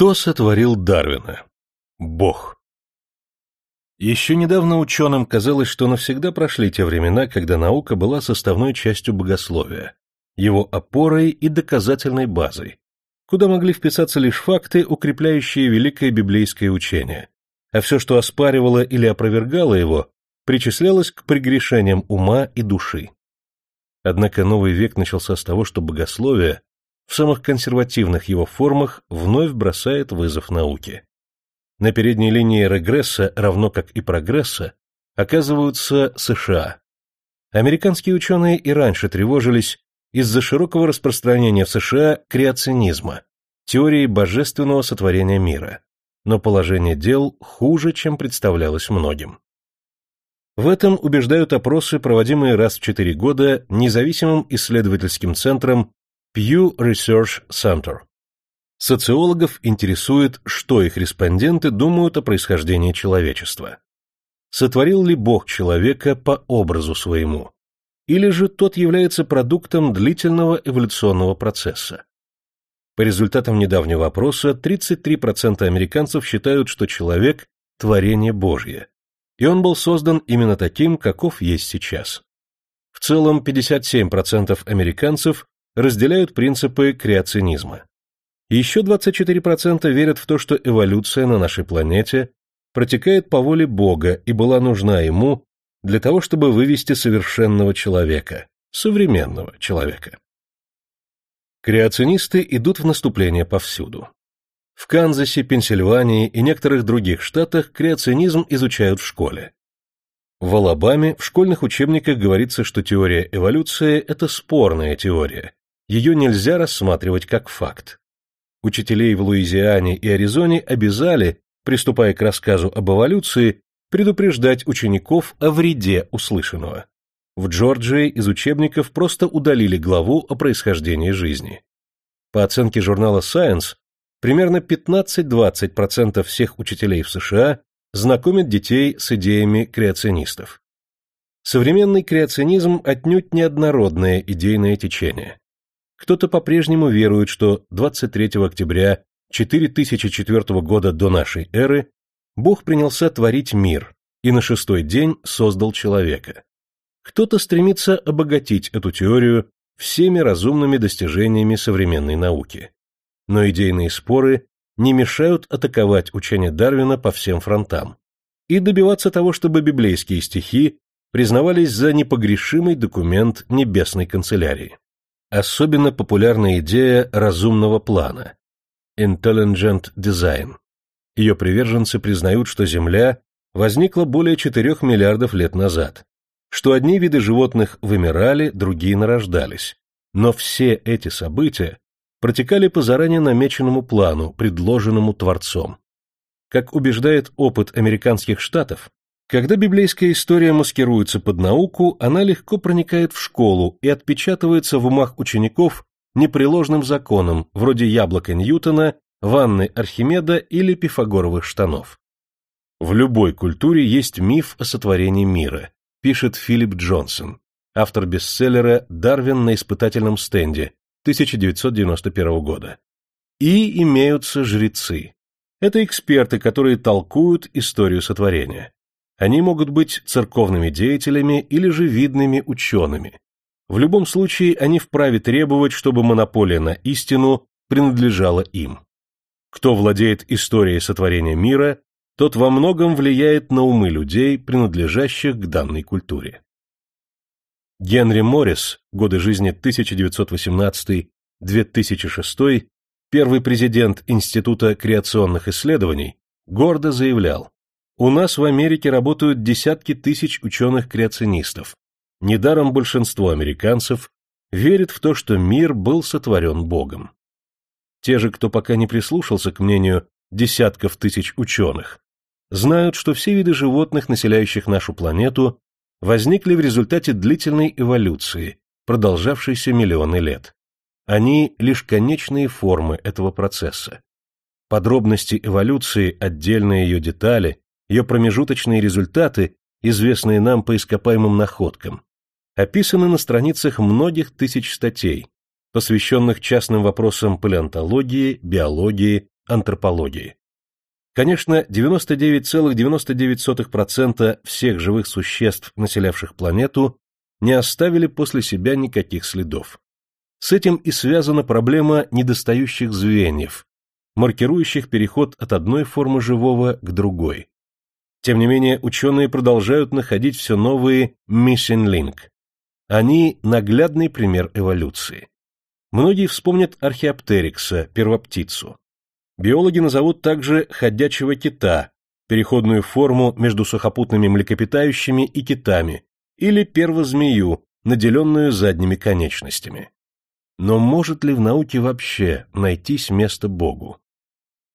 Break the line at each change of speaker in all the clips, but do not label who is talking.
Кто сотворил Дарвина? Бог. Еще недавно ученым казалось, что навсегда прошли те времена, когда наука была составной частью богословия, его опорой и доказательной базой, куда могли вписаться лишь факты, укрепляющие великое библейское учение, а все, что оспаривало или опровергало его, причислялось к прегрешениям ума и души. Однако новый век начался с того, что богословие в самых консервативных его формах вновь бросает вызов науке. На передней линии регресса, равно как и прогресса, оказываются США. Американские ученые и раньше тревожились из-за широкого распространения в США креационизма, теории божественного сотворения мира, но положение дел хуже, чем представлялось многим. В этом убеждают опросы, проводимые раз в четыре года независимым исследовательским центром Pew Research Center. Социологов интересует, что их респонденты думают о происхождении человечества. Сотворил ли Бог человека по образу своему? Или же тот является продуктом длительного эволюционного процесса? По результатам недавнего опроса 33% американцев считают, что человек – творение Божье, и он был создан именно таким, каков есть сейчас. В целом 57% американцев разделяют принципы креационизма. Еще 24% верят в то, что эволюция на нашей планете протекает по воле Бога и была нужна ему для того, чтобы вывести совершенного человека, современного человека. Креационисты идут в наступление повсюду. В Канзасе, Пенсильвании и некоторых других штатах креационизм изучают в школе. В Алабаме в школьных учебниках говорится, что теория эволюции – это спорная теория, ее нельзя рассматривать как факт. Учителей в Луизиане и Аризоне обязали, приступая к рассказу об эволюции, предупреждать учеников о вреде услышанного. В Джорджии из учебников просто удалили главу о происхождении жизни. По оценке журнала Science, примерно 15-20% всех учителей в США знакомят детей с идеями креационистов. Современный креационизм отнюдь неоднородное идейное течение. Кто-то по-прежнему верует, что 23 октября 4004 года до нашей эры Бог принялся творить мир и на шестой день создал человека. Кто-то стремится обогатить эту теорию всеми разумными достижениями современной науки. Но идейные споры не мешают атаковать учение Дарвина по всем фронтам и добиваться того, чтобы библейские стихи признавались за непогрешимый документ небесной канцелярии. Особенно популярна идея разумного плана – Intelligent Design. Ее приверженцы признают, что Земля возникла более 4 миллиардов лет назад, что одни виды животных вымирали, другие нарождались. Но все эти события протекали по заранее намеченному плану, предложенному Творцом. Как убеждает опыт американских штатов, когда библейская история маскируется под науку, она легко проникает в школу и отпечатывается в умах учеников непреложным законом, вроде яблока Ньютона, ванны Архимеда или пифагоровых штанов. В любой культуре есть миф о сотворении мира, пишет Филипп Джонсон, автор бестселлера «Дарвин на испытательном стенде» 1991 года. И имеются жрецы. Это эксперты, которые толкуют историю сотворения. Они могут быть церковными деятелями или же видными учеными. В любом случае, они вправе требовать, чтобы монополия на истину принадлежала им. Кто владеет историей сотворения мира, тот во многом влияет на умы людей, принадлежащих к данной культуре. Генри Моррис, годы жизни 1918-2006, первый президент Института креационных исследований, гордо заявлял, у нас в Америке работают десятки тысяч ученых-креационистов. Недаром большинство американцев верит в то, что мир был сотворен Богом. Те же, кто пока не прислушался к мнению десятков тысяч ученых, знают, что все виды животных, населяющих нашу планету, возникли в результате длительной эволюции, продолжавшейся миллионы лет. Они — лишь конечные формы этого процесса. Подробности эволюции, отдельные ее детали, ее промежуточные результаты, известные нам по ископаемым находкам, описаны на страницах многих тысяч статей, посвященных частным вопросам палеонтологии, биологии, антропологии. Конечно, 99,99% всех живых существ, населявших планету, не оставили после себя никаких следов. С этим и связана проблема недостающих звеньев, маркирующих переход от одной формы живого к другой. Тем не менее, ученые продолжают находить все новые missing link. Они – наглядный пример эволюции. Многие вспомнят археоптерикса, первоптицу. Биологи назовут также ходячего кита, переходную форму между сухопутными млекопитающими и китами, или первозмею, наделенную задними конечностями. Но может ли в науке вообще найтись место Богу?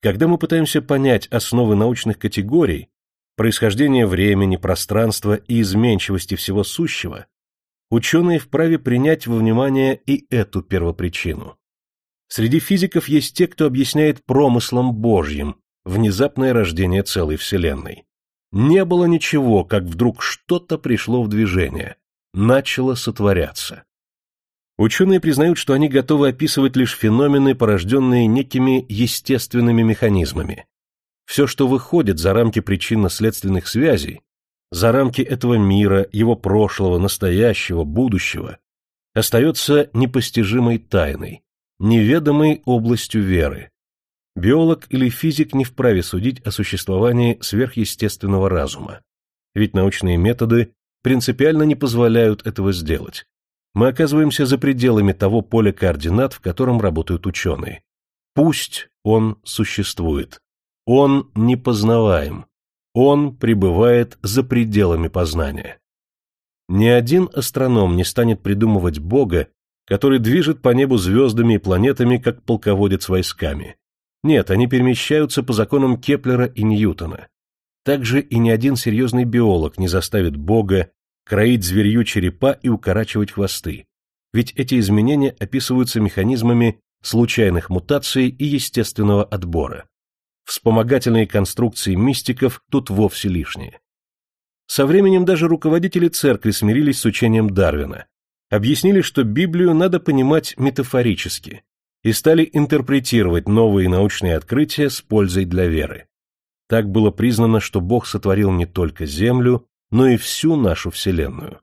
Когда мы пытаемся понять основы научных категорий, происхождение времени, пространства и изменчивости всего сущего, ученые вправе принять во внимание и эту первопричину. Среди физиков есть те, кто объясняет промыслом Божьим внезапное рождение целой Вселенной. Не было ничего, как вдруг что-то пришло в движение, начало сотворяться. Ученые признают, что они готовы описывать лишь феномены, порожденные некими естественными механизмами. Все, что выходит за рамки причинно-следственных связей, за рамки этого мира, его прошлого, настоящего, будущего, остается непостижимой тайной, неведомой областью веры. Биолог или физик не вправе судить о существовании сверхъестественного разума, ведь научные методы принципиально не позволяют этого сделать мы оказываемся за пределами того поля координат, в котором работают ученые. Пусть он существует. Он непознаваем. Он пребывает за пределами познания. Ни один астроном не станет придумывать Бога, который движет по небу звездами и планетами, как полководец войсками. Нет, они перемещаются по законам Кеплера и Ньютона. Также и ни один серьезный биолог не заставит Бога кроить зверью черепа и укорачивать хвосты, ведь эти изменения описываются механизмами случайных мутаций и естественного отбора. Вспомогательные конструкции мистиков тут вовсе лишние. Со временем даже руководители церкви смирились с учением Дарвина, объяснили, что Библию надо понимать метафорически, и стали интерпретировать новые научные открытия с пользой для веры. Так было признано, что Бог сотворил не только Землю, но и всю нашу Вселенную.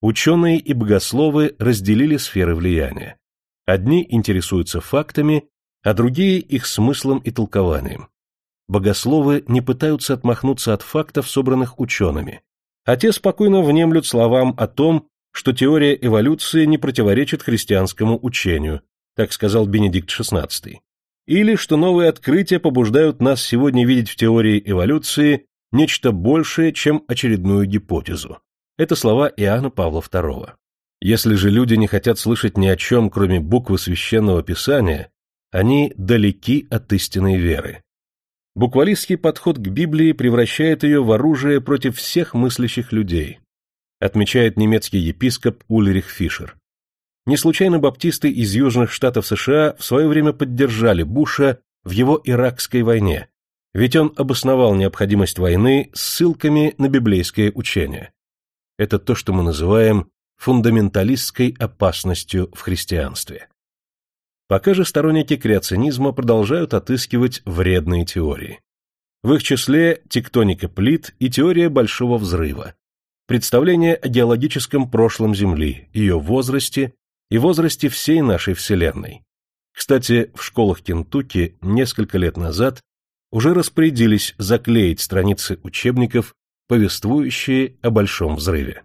Ученые и богословы разделили сферы влияния. Одни интересуются фактами, а другие их смыслом и толкованием. Богословы не пытаются отмахнуться от фактов, собранных учеными, а те спокойно внемлют словам о том, что теория эволюции не противоречит христианскому учению, так сказал Бенедикт XVI, или что новые открытия побуждают нас сегодня видеть в теории эволюции нечто большее, чем очередную гипотезу. Это слова Иоанна Павла II. Если же люди не хотят слышать ни о чем, кроме буквы священного писания, они далеки от истинной веры. Буквалистский подход к Библии превращает ее в оружие против всех мыслящих людей, отмечает немецкий епископ Ульрих Фишер. Не случайно баптисты из южных штатов США в свое время поддержали Буша в его иракской войне, ведь он обосновал необходимость войны ссылками на библейское учение. Это то, что мы называем фундаменталистской опасностью в христианстве. Пока же сторонники креационизма продолжают отыскивать вредные теории. В их числе тектоника плит и теория Большого Взрыва, представление о геологическом прошлом Земли, ее возрасте и возрасте всей нашей Вселенной. Кстати, в школах Кентукки несколько лет назад уже распорядились заклеить страницы учебников, повествующие о Большом взрыве.